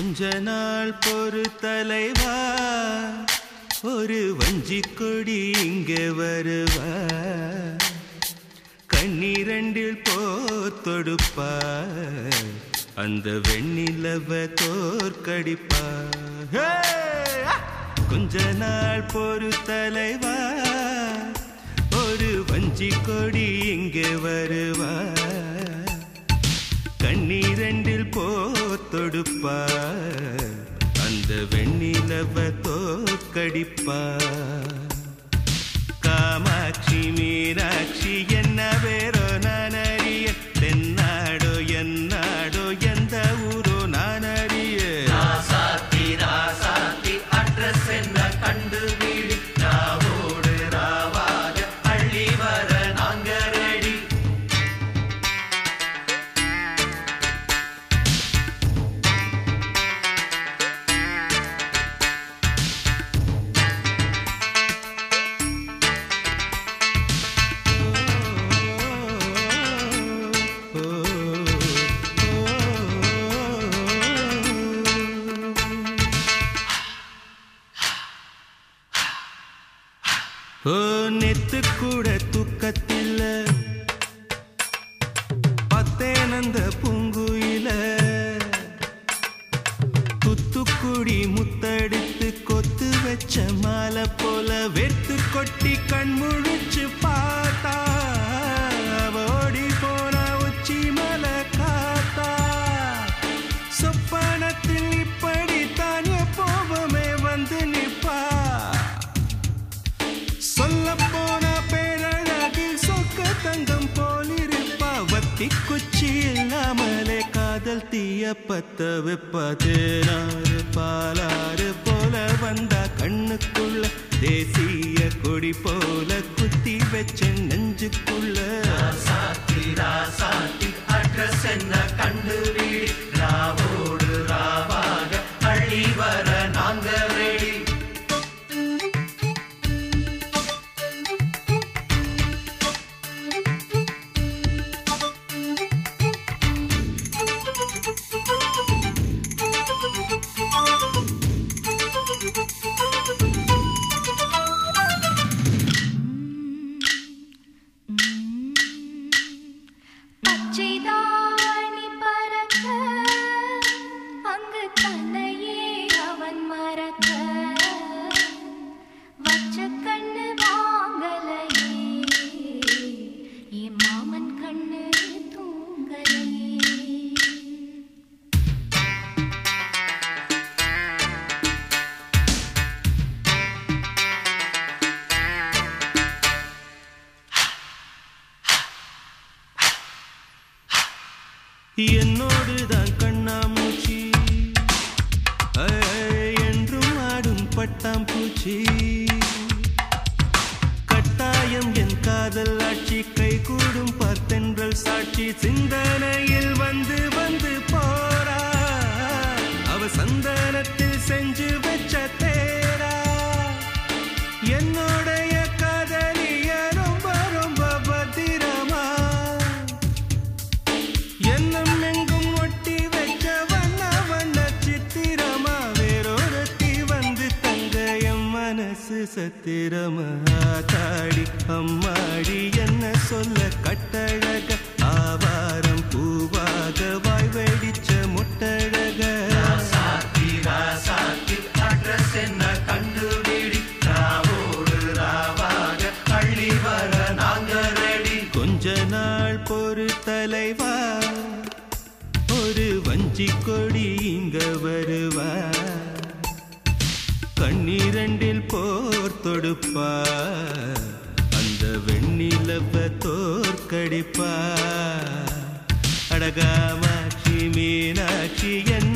கொஞ்ச நாள் பொறு தலைவா ஒரு வஞ்சி கொடி இங்கே வருவா. கண்ணீரண்டில் போத்தொடுப்பா அந்த வெண்ணிலவ தோற்கடிப்பா கொஞ்ச நாள் பொறு தலைவா ஒரு வஞ்சி கொடி இங்கே வருவா. கண்ணீரண்டில் போ போத்தொடுப்பா அந்த வெண்ணிலவ தோற்கடிப்பா நெத்து கூட தூக்கத்தில் பத்தேனந்த பூங்குயில. துத்துக்குடி முத்தடித்து கொத்து வச்ச மாலை போல வெத்து கொட்டி கண் போலிருப்பா வத்தி காதல் தீய பத்த வைப்பா தேனாறு பாலாறு போல வந்தா கண்ணுக்குள்ள தேசிய கொடி போல குத்தி வச்ச நெஞ்சுக்குள்ள. ராசாத்தி ராசாத்தி அட்ரஸ் என்ன? என்னோடு தான் கண்ணாமூச்சி என்றும் ஆடும் பட்டாம்பூச்சி. கட்டாயம் என் காதல் ஆட்சி கை கூடும் பார்த்தென்றல் சாட்சி. சிந்தனையில் வந்து மனசு சத்திரமா தாடி அம்மாடி என்ன சொல்ல கட்டழக? ஆவாரம் பூவாக வாய் வெடிச்ச முட்டழக. என்ன கண்டுபிடி? ராவோடு ராவாக அள்ளி வர நாங்க ரெடி கொஞ்ச நாள் பொறு தலைவா ஒரு வஞ்சி கொடி இங்க வருவா. கண்ணீரண்டில் போர் தொடுப்பார். அந்த வெண்ணிலவ தோற்கடிப்பா அடகாமாட்சி மீனாட்சி என்